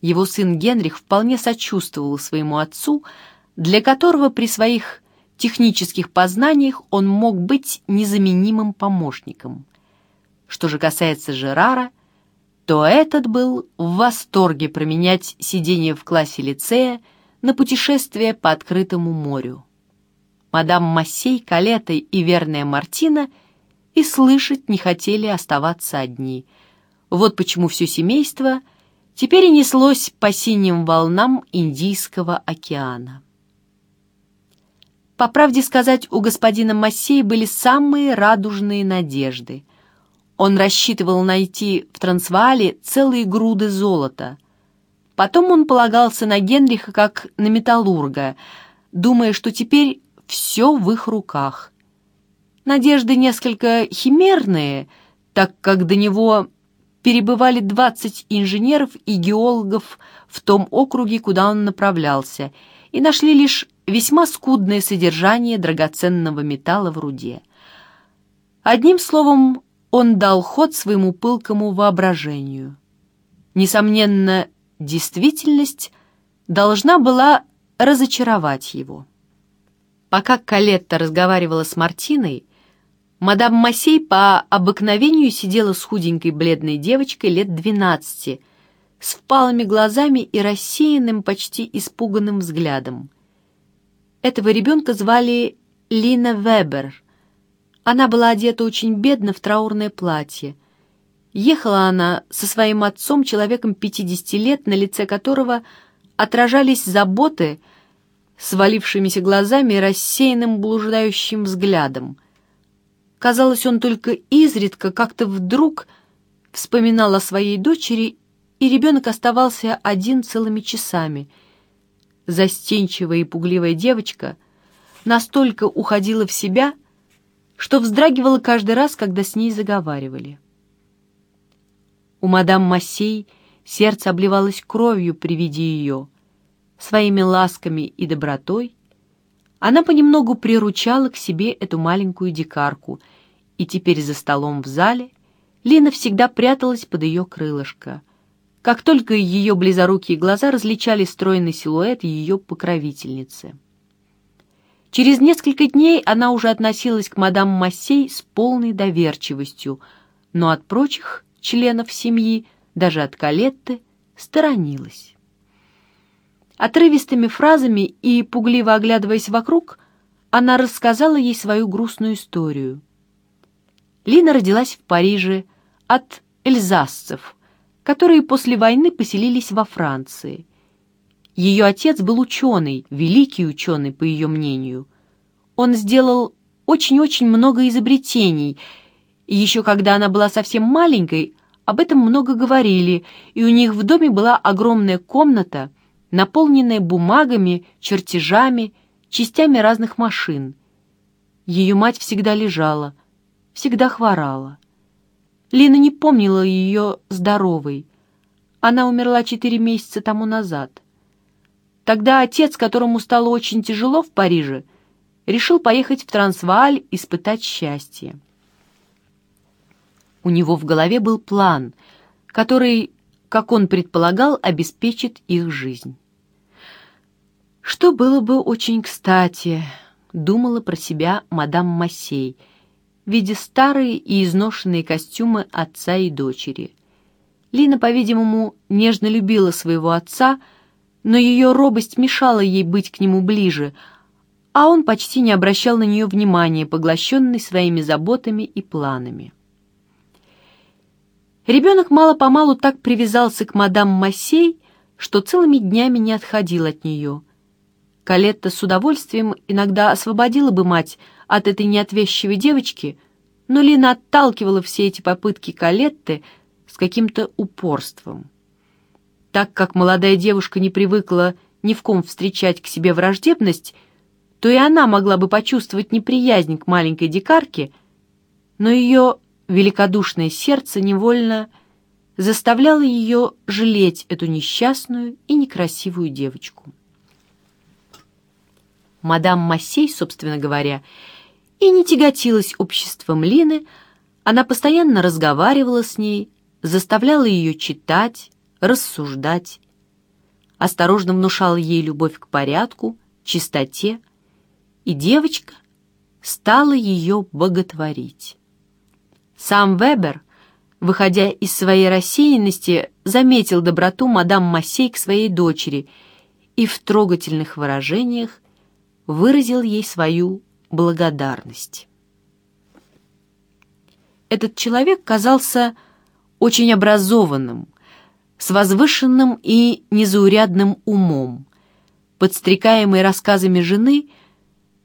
Его сын Генрих вполне сочувствовал своему отцу, для которого при своих технических познаниях он мог быть незаменимым помощником. Что же касается Жерара, то этот был в восторге променять сидение в классе лицея на путешествие по открытому морю. Мадам Массей, Калета и верная Мартина и слышать не хотели оставаться одни. Вот почему все семейство теперь и неслось по синим волнам Индийского океана. По правде сказать, у господина Массей были самые радужные надежды. Он рассчитывал найти в Трансваале целые груды золота. Потом он полагался на Генриха как на металлурга, думая, что теперь все в их руках. Надежды несколько химерные, так как до него перебывали 20 инженеров и геологов в том округе, куда он направлялся, и нашли лишь весьма скудное содержание драгоценного металла в руде. Одним словом, он дал ход своему пылкому воображению. Несомненно, действительность должна была разочаровать его. Пока Калетта разговаривала с Мартиной, мадам Массей по обыкновению сидела с худенькой бледной девочкой лет двенадцати, с впалыми глазами и рассеянным, почти испуганным взглядом. Этого ребенка звали Лина Вебер. Она была одета очень бедно в траурное платье. Ехала она со своим отцом, человеком 50 лет, на лице которого отражались заботы, свалившимися глазами и рассеянным блуждающим взглядом. Казалось, он только изредка, как-то вдруг вспоминал о своей дочери, и ребенок оставался один целыми часами — застенчивая и пугливая девочка настолько уходила в себя, что вздрагивала каждый раз, когда с ней заговаривали. У мадам Массей сердце обливалось кровью при виде ее. Своими ласками и добротой она понемногу приручала к себе эту маленькую дикарку, и теперь за столом в зале Лина всегда пряталась под ее крылышко — как только ее близорукие глаза различали стройный силуэт ее покровительницы. Через несколько дней она уже относилась к мадам Массей с полной доверчивостью, но от прочих членов семьи, даже от Калетты, сторонилась. Отрывистыми фразами и пугливо оглядываясь вокруг, она рассказала ей свою грустную историю. Лина родилась в Париже от эльзасцев – которые после войны поселились во Франции. Ее отец был ученый, великий ученый, по ее мнению. Он сделал очень-очень много изобретений, и еще когда она была совсем маленькой, об этом много говорили, и у них в доме была огромная комната, наполненная бумагами, чертежами, частями разных машин. Ее мать всегда лежала, всегда хворала. Лина не помнила ее здоровой. Она умерла четыре месяца тому назад. Тогда отец, которому стало очень тяжело в Париже, решил поехать в Трансвааль испытать счастье. У него в голове был план, который, как он предполагал, обеспечит их жизнь. Что было бы очень кстати, думала про себя мадам Массей — видя старые и изношенные костюмы отца и дочери. Лина, по-видимому, нежно любила своего отца, но ее робость мешала ей быть к нему ближе, а он почти не обращал на нее внимания, поглощенный своими заботами и планами. Ребенок мало-помалу так привязался к мадам Массей, что целыми днями не отходил от нее. Калетта с удовольствием иногда освободила бы мать от этой неотвязчивой девочки, но Лина отталкивала все эти попытки Калетты с каким-то упорством. Так как молодая девушка не привыкла ни в ком встречать к себе враждебность, то и она могла бы почувствовать неприязнь к маленькой дикарке, но ее великодушное сердце невольно заставляло ее жалеть эту несчастную и некрасивую девочку. Мадам Массей, собственно говоря, и не тяготилась обществом Лины, она постоянно разговаривала с ней, заставляла ее читать, рассуждать, осторожно внушал ей любовь к порядку, чистоте, и девочка стала ее боготворить. Сам Вебер, выходя из своей рассеянности, заметил доброту мадам Массей к своей дочери и в трогательных выражениях выразил ей свою благодарность. Этот человек казался очень образованным, с возвышенным и незаурядным умом. Подстрекаемый рассказами жены,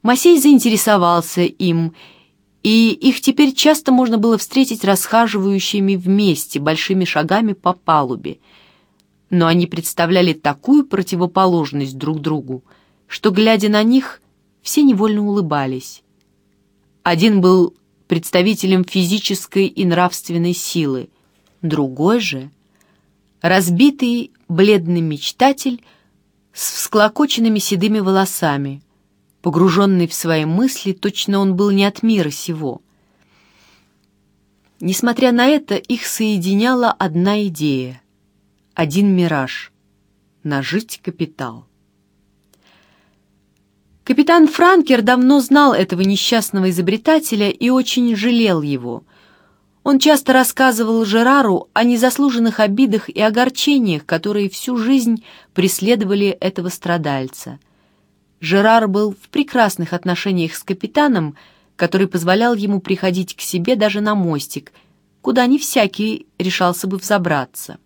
Масей заинтересовался им, и их теперь часто можно было встретить расхаживающими вместе, большими шагами по палубе. Но они представляли такую противоположность друг другу, что, глядя на них, все невольно улыбались. Один был представителем физической и нравственной силы, другой же — разбитый бледный мечтатель с всклокоченными седыми волосами, погруженный в свои мысли, точно он был не от мира сего. Несмотря на это, их соединяла одна идея, один мираж — нажить капитал. Капитан Франкер давно знал этого несчастного изобретателя и очень жалел его. Он часто рассказывал Жерару о незаслуженных обидах и огорчениях, которые всю жизнь преследовали этого страдальца. Жерар был в прекрасных отношениях с капитаном, который позволял ему приходить к себе даже на мостик, куда не всякий решался бы взобраться.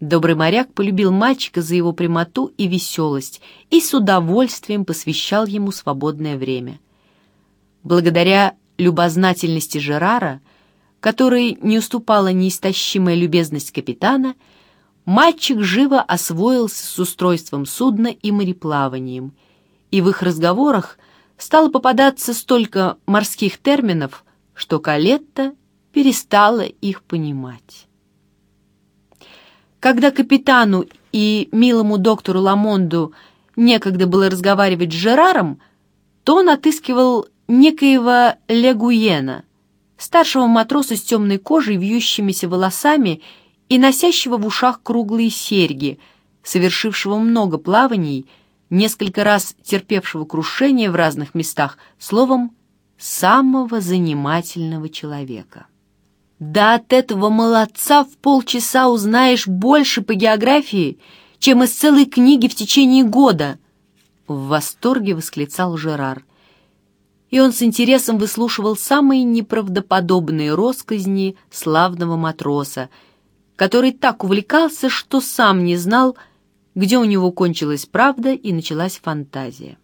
Добрый моряк полюбил мальчика за его прямоту и веселость и с удовольствием посвящал ему свободное время. Благодаря любознательности Жерара, которой не уступала неистощимая любезность капитана, мальчик живо освоился с устройством судна и мореплаванием, и в их разговорах стало попадаться столько морских терминов, что Калетта перестала их понимать. Когда капитану и милому доктору Ламонду некогда было разговаривать с Жераром, то он отыскивал некоего Легуена, старшего матроса с темной кожей, вьющимися волосами и носящего в ушах круглые серьги, совершившего много плаваний, несколько раз терпевшего крушение в разных местах, словом, самого занимательного человека. Да от этого молодца в полчаса узнаешь больше по географии, чем из целой книги в течение года!» В восторге восклицал Жерар. И он с интересом выслушивал самые неправдоподобные росказни славного матроса, который так увлекался, что сам не знал, где у него кончилась правда и началась фантазия.